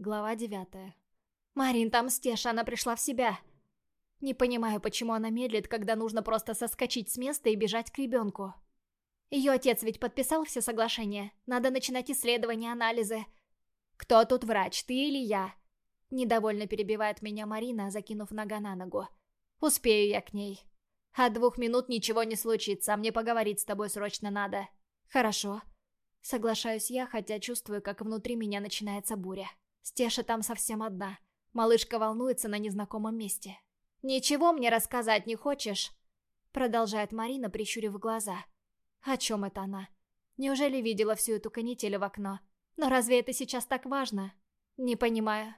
Глава девятая. «Марин, там Стеша, она пришла в себя!» Не понимаю, почему она медлит, когда нужно просто соскочить с места и бежать к ребенку. Ее отец ведь подписал все соглашения. Надо начинать исследования, анализы. «Кто тут врач, ты или я?» Недовольно перебивает меня Марина, закинув нога на ногу. «Успею я к ней. От двух минут ничего не случится, а мне поговорить с тобой срочно надо». «Хорошо». Соглашаюсь я, хотя чувствую, как внутри меня начинается буря. Стеша там совсем одна. Малышка волнуется на незнакомом месте. «Ничего мне рассказать не хочешь?» Продолжает Марина, прищурив глаза. О чем это она? Неужели видела всю эту канитель в окно? Но разве это сейчас так важно? Не понимаю.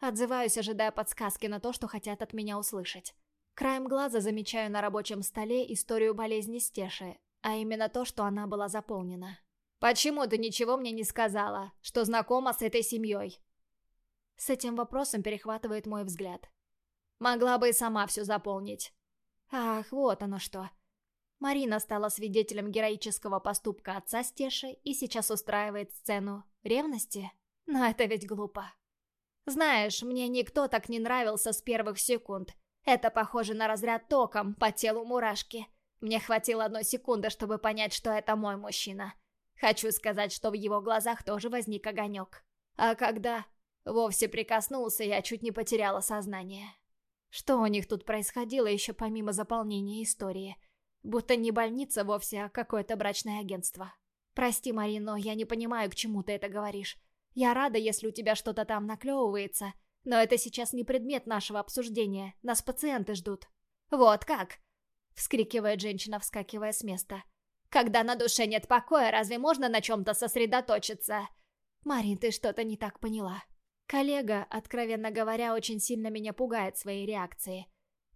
Отзываюсь, ожидая подсказки на то, что хотят от меня услышать. Краем глаза замечаю на рабочем столе историю болезни Стеши, а именно то, что она была заполнена. «Почему ты ничего мне не сказала, что знакома с этой семьей?» С этим вопросом перехватывает мой взгляд. Могла бы и сама все заполнить. Ах, вот оно что. Марина стала свидетелем героического поступка отца Стеши и сейчас устраивает сцену ревности. Но это ведь глупо. Знаешь, мне никто так не нравился с первых секунд. Это похоже на разряд током по телу мурашки. Мне хватило одной секунды, чтобы понять, что это мой мужчина. Хочу сказать, что в его глазах тоже возник огонек. А когда вовсе прикоснулся, я чуть не потеряла сознание. Что у них тут происходило еще помимо заполнения истории? Будто не больница вовсе, а какое-то брачное агентство. Прости, Мари, но я не понимаю, к чему ты это говоришь. Я рада, если у тебя что-то там наклевывается, но это сейчас не предмет нашего обсуждения, нас пациенты ждут. Вот как? Вскрикивает женщина, вскакивая с места. Когда на душе нет покоя, разве можно на чем-то сосредоточиться? Марин, ты что-то не так поняла. Коллега, откровенно говоря, очень сильно меня пугает своей реакцией.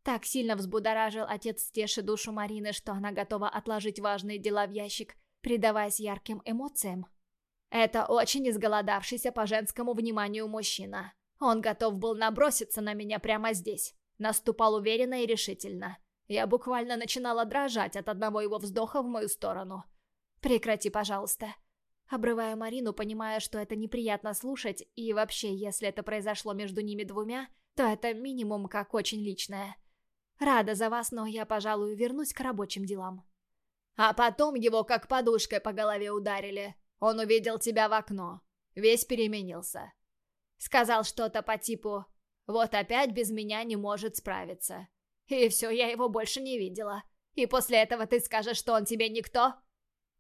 Так сильно взбудоражил отец Стеши душу Марины, что она готова отложить важные дела в ящик, предаваясь ярким эмоциям. Это очень изголодавшийся по женскому вниманию мужчина. Он готов был наброситься на меня прямо здесь. Наступал уверенно и решительно. Я буквально начинала дрожать от одного его вздоха в мою сторону. «Прекрати, пожалуйста», Обрывая Марину, понимая, что это неприятно слушать, и вообще, если это произошло между ними двумя, то это минимум как очень личное. Рада за вас, но я, пожалуй, вернусь к рабочим делам. А потом его как подушкой по голове ударили. Он увидел тебя в окно. Весь переменился. Сказал что-то по типу «Вот опять без меня не может справиться». И все, я его больше не видела. И после этого ты скажешь, что он тебе никто?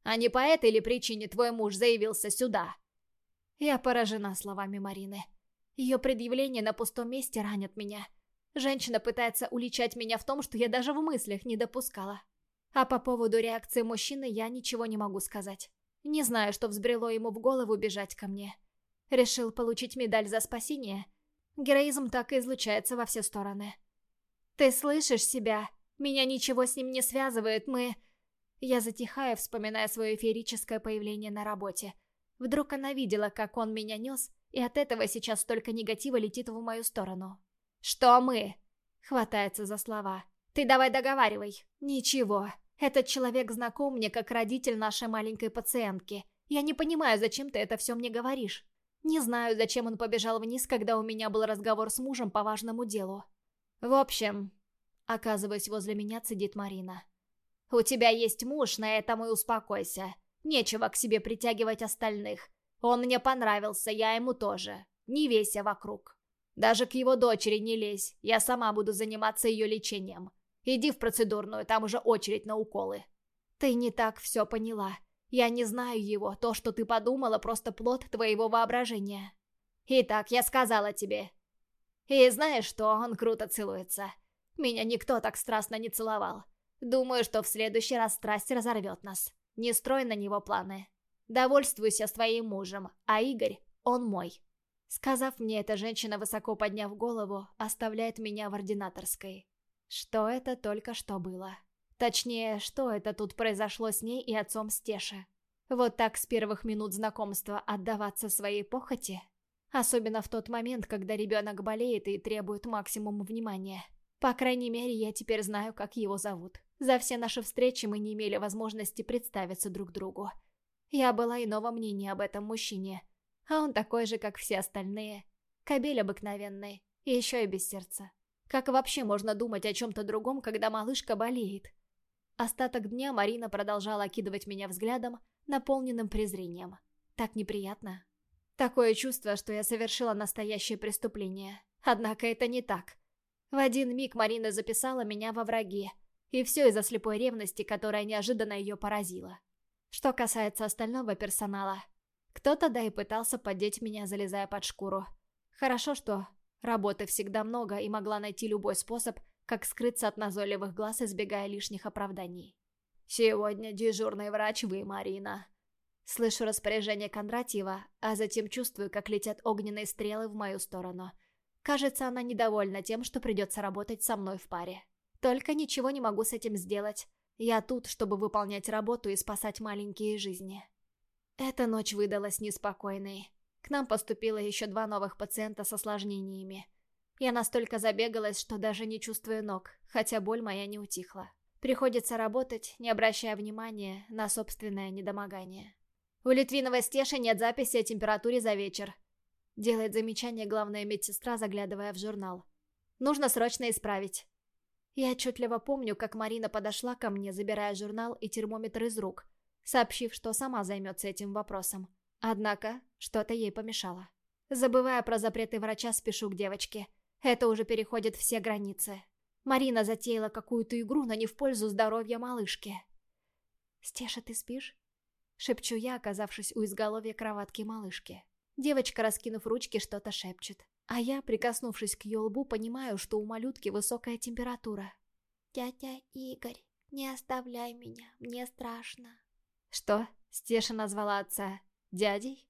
А не по этой ли причине твой муж заявился сюда?» Я поражена словами Марины. Ее предъявление на пустом месте ранит меня. Женщина пытается уличать меня в том, что я даже в мыслях не допускала. А по поводу реакции мужчины я ничего не могу сказать. Не знаю, что взбрело ему в голову бежать ко мне. Решил получить медаль за спасение? Героизм так и излучается во все стороны. «Ты слышишь себя? Меня ничего с ним не связывает, мы...» Я затихаю, вспоминая свое эфирическое появление на работе. Вдруг она видела, как он меня нес, и от этого сейчас столько негатива летит в мою сторону. «Что мы?» — хватается за слова. «Ты давай договаривай». «Ничего. Этот человек знаком мне как родитель нашей маленькой пациентки. Я не понимаю, зачем ты это все мне говоришь. Не знаю, зачем он побежал вниз, когда у меня был разговор с мужем по важному делу. В общем...» Оказываясь возле меня, цедит Марина. У тебя есть муж, на этом и успокойся. Нечего к себе притягивать остальных. Он мне понравился, я ему тоже. Не вейся вокруг. Даже к его дочери не лезь, я сама буду заниматься ее лечением. Иди в процедурную, там уже очередь на уколы. Ты не так все поняла. Я не знаю его, то, что ты подумала, просто плод твоего воображения. Итак, я сказала тебе. И знаешь что, он круто целуется. Меня никто так страстно не целовал. Думаю, что в следующий раз страсть разорвет нас. Не строй на него планы. Довольствуйся своим мужем, а Игорь, он мой. Сказав мне это, женщина, высоко подняв голову, оставляет меня в ординаторской. Что это только что было? Точнее, что это тут произошло с ней и отцом Стеши? Вот так с первых минут знакомства отдаваться своей похоти? Особенно в тот момент, когда ребенок болеет и требует максимум внимания. По крайней мере, я теперь знаю, как его зовут. За все наши встречи мы не имели возможности представиться друг другу. Я была иного мнения об этом мужчине, а он такой же, как все остальные. Кобель обыкновенный, и еще и без сердца. Как вообще можно думать о чем-то другом, когда малышка болеет? Остаток дня Марина продолжала окидывать меня взглядом, наполненным презрением. Так неприятно. Такое чувство, что я совершила настоящее преступление. Однако это не так. В один миг Марина записала меня во враги. И все из-за слепой ревности, которая неожиданно ее поразила. Что касается остального персонала, кто-то да и пытался поддеть меня, залезая под шкуру. Хорошо, что работы всегда много и могла найти любой способ, как скрыться от назойливых глаз, избегая лишних оправданий. «Сегодня дежурный врач вы, Марина». Слышу распоряжение Кондратьева, а затем чувствую, как летят огненные стрелы в мою сторону. Кажется, она недовольна тем, что придется работать со мной в паре. Только ничего не могу с этим сделать. Я тут, чтобы выполнять работу и спасать маленькие жизни. Эта ночь выдалась неспокойной. К нам поступило еще два новых пациента с осложнениями. Я настолько забегалась, что даже не чувствую ног, хотя боль моя не утихла. Приходится работать, не обращая внимания на собственное недомогание. У Литвиновой Стеши нет записи о температуре за вечер. Делает замечание главная медсестра, заглядывая в журнал. Нужно срочно исправить. Я отчетливо помню, как Марина подошла ко мне, забирая журнал и термометр из рук, сообщив, что сама займется этим вопросом. Однако, что-то ей помешало. Забывая про запреты врача, спешу к девочке. Это уже переходит все границы. Марина затеяла какую-то игру, но не в пользу здоровья малышки. «Стеша, ты спишь?» Шепчу я, оказавшись у изголовья кроватки малышки. Девочка, раскинув ручки, что-то шепчет. А я, прикоснувшись к ее лбу, понимаю, что у малютки высокая температура. «Дядя Игорь, не оставляй меня, мне страшно». «Что?» Стеша назвала отца дядей?